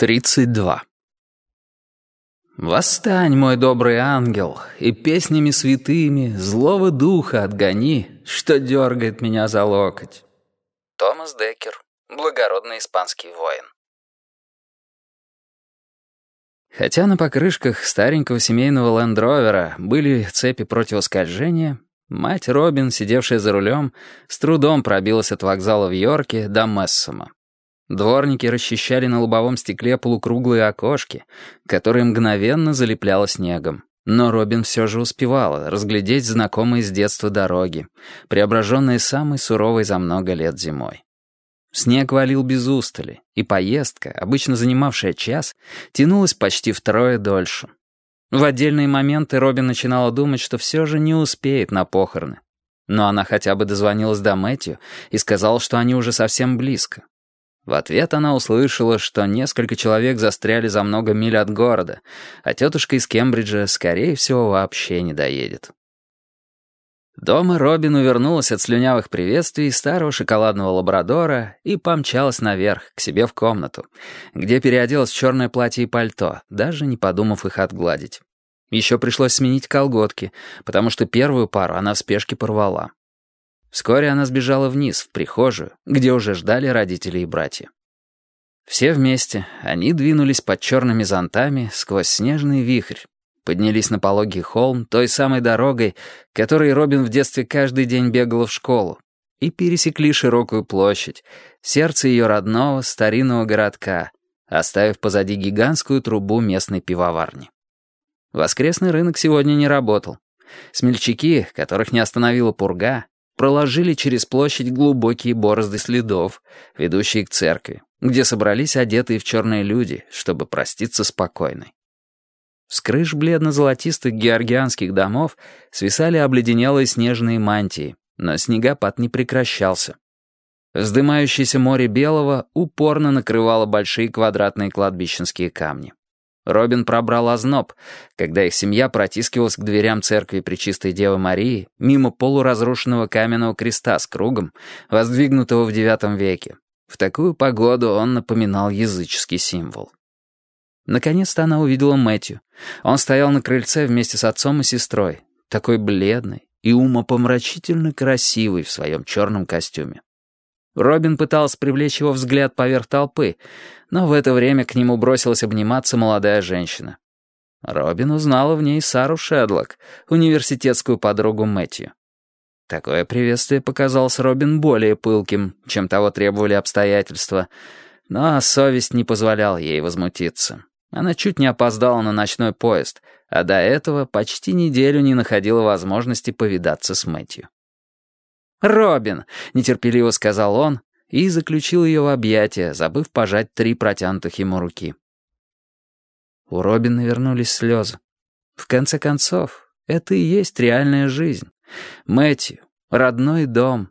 Тридцать два. «Восстань, мой добрый ангел, и песнями святыми злого духа отгони, что дергает меня за локоть». Томас Деккер, благородный испанский воин. Хотя на покрышках старенького семейного лендровера были цепи противоскольжения, мать Робин, сидевшая за рулем, с трудом пробилась от вокзала в Йорке до Мессома. Дворники расчищали на лобовом стекле полукруглые окошки, которые мгновенно залепляло снегом. Но Робин все же успевала разглядеть знакомые с детства дороги, преображенные самой суровой за много лет зимой. Снег валил без устали, и поездка, обычно занимавшая час, тянулась почти втрое дольше. В отдельные моменты Робин начинала думать, что все же не успеет на похороны. Но она хотя бы дозвонилась до Мэтью и сказала, что они уже совсем близко. В ответ она услышала, что несколько человек застряли за много миль от города, а тетушка из Кембриджа, скорее всего, вообще не доедет. Дома Робин увернулась от слюнявых приветствий старого шоколадного лабрадора и помчалась наверх, к себе в комнату, где переоделась в черное платье и пальто, даже не подумав их отгладить. Еще пришлось сменить колготки, потому что первую пару она в спешке порвала. Вскоре она сбежала вниз, в прихожую, где уже ждали родители и братья. Все вместе они двинулись под черными зонтами сквозь снежный вихрь, поднялись на пологий холм той самой дорогой, которой Робин в детстве каждый день бегала в школу, и пересекли широкую площадь, сердце ее родного старинного городка, оставив позади гигантскую трубу местной пивоварни. Воскресный рынок сегодня не работал. Смельчаки, которых не остановила пурга, проложили через площадь глубокие борозды следов, ведущие к церкви, где собрались одетые в черные люди, чтобы проститься спокойной. С крыш бледно-золотистых георгианских домов свисали обледенелые снежные мантии, но снегопад не прекращался. Вздымающееся море белого упорно накрывало большие квадратные кладбищенские камни. Робин пробрал озноб, когда их семья протискивалась к дверям церкви Пречистой Девы Марии мимо полуразрушенного каменного креста с кругом, воздвигнутого в IX веке. В такую погоду он напоминал языческий символ. Наконец-то она увидела Мэтью. Он стоял на крыльце вместе с отцом и сестрой, такой бледный и умопомрачительно красивый в своем черном костюме. Робин пытался привлечь его взгляд поверх толпы, но в это время к нему бросилась обниматься молодая женщина. Робин узнала в ней Сару Шедлок, университетскую подругу Мэтью. Такое приветствие показалось Робин более пылким, чем того требовали обстоятельства, но совесть не позволяла ей возмутиться. Она чуть не опоздала на ночной поезд, а до этого почти неделю не находила возможности повидаться с Мэтью. «Робин!» — нетерпеливо сказал он и заключил ее в объятия, забыв пожать три протянутых ему руки. У Робина вернулись слезы. В конце концов, это и есть реальная жизнь. Мэтью, родной дом.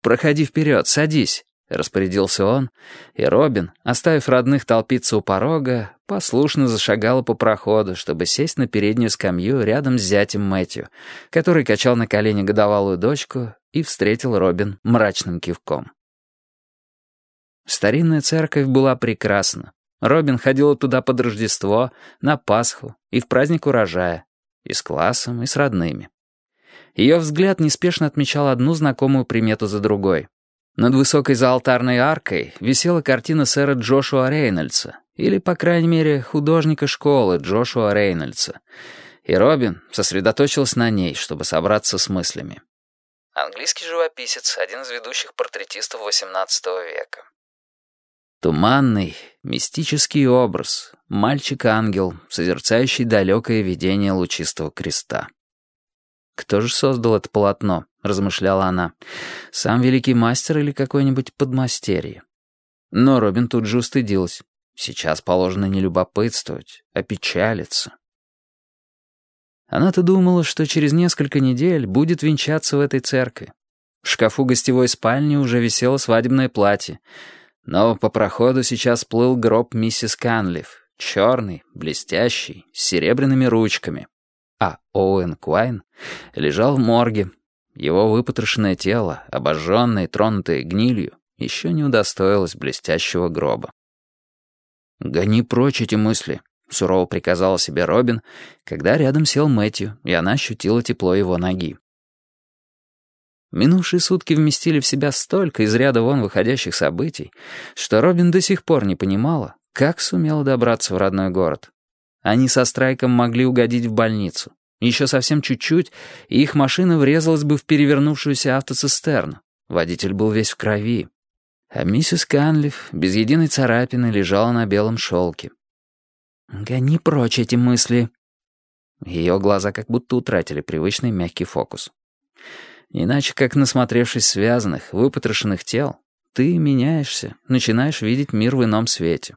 «Проходи вперед, садись», — распорядился он, и Робин, оставив родных толпиться у порога, послушно зашагала по проходу, чтобы сесть на переднюю скамью рядом с зятем Мэтью, который качал на колени годовалую дочку и встретил Робин мрачным кивком. Старинная церковь была прекрасна. Робин ходила туда под Рождество, на Пасху и в праздник урожая, и с классом, и с родными. Ее взгляд неспешно отмечал одну знакомую примету за другой. Над высокой заалтарной аркой висела картина сэра Джошуа Рейнольдса, или, по крайней мере, художника школы Джошуа Рейнольдса. И Робин сосредоточился на ней, чтобы собраться с мыслями. Английский живописец, один из ведущих портретистов XVIII века. Туманный, мистический образ, мальчик-ангел, созерцающий далекое видение лучистого креста. «Кто же создал это полотно?» — размышляла она. «Сам великий мастер или какой-нибудь подмастерье?» Но Робин тут же устыдилась. Сейчас положено не любопытствовать, а печалиться. Она-то думала, что через несколько недель будет венчаться в этой церкви. В шкафу гостевой спальни уже висело свадебное платье. Но по проходу сейчас плыл гроб миссис Канлиф, черный, блестящий, с серебряными ручками. А Оуэн Куайн лежал в морге. Его выпотрошенное тело, обожженное и тронутое гнилью, еще не удостоилось блестящего гроба. «Гони прочь эти мысли», — сурово приказала себе Робин, когда рядом сел Мэтью, и она ощутила тепло его ноги. Минувшие сутки вместили в себя столько из ряда вон выходящих событий, что Робин до сих пор не понимала, как сумела добраться в родной город. Они со Страйком могли угодить в больницу. Еще совсем чуть-чуть, и их машина врезалась бы в перевернувшуюся автоцистерну. Водитель был весь в крови. А миссис Канлиф без единой царапины лежала на белом шелке. «Гони прочь эти мысли». Ее глаза как будто утратили привычный мягкий фокус. Иначе, как насмотревшись связанных, выпотрошенных тел, ты меняешься, начинаешь видеть мир в ином свете.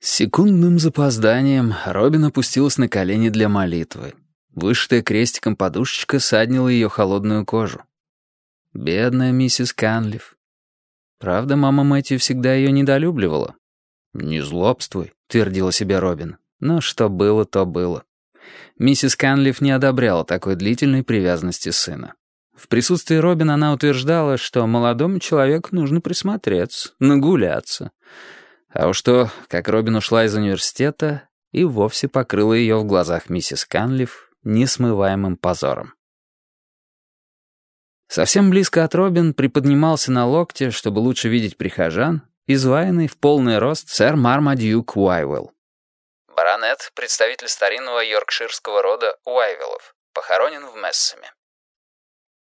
С секундным запозданием Робин опустилась на колени для молитвы. Вышитая крестиком подушечка саднила ее холодную кожу. Бедная миссис Канлиф. Правда, мама Мэтью всегда ее недолюбливала. «Не злобствуй», — твердила себе Робин. Но что было, то было. Миссис Канлиф не одобряла такой длительной привязанности сына. В присутствии Робина она утверждала, что молодому человеку нужно присмотреться, нагуляться. А уж то, как Робин ушла из университета, и вовсе покрыла ее в глазах миссис Канлиф несмываемым позором. Совсем близко от Робин приподнимался на локте, чтобы лучше видеть прихожан, изваянный в полный рост сэр Мармадьюк Уайвелл. Баронет, представитель старинного йоркширского рода Уайвелов, похоронен в Мессами.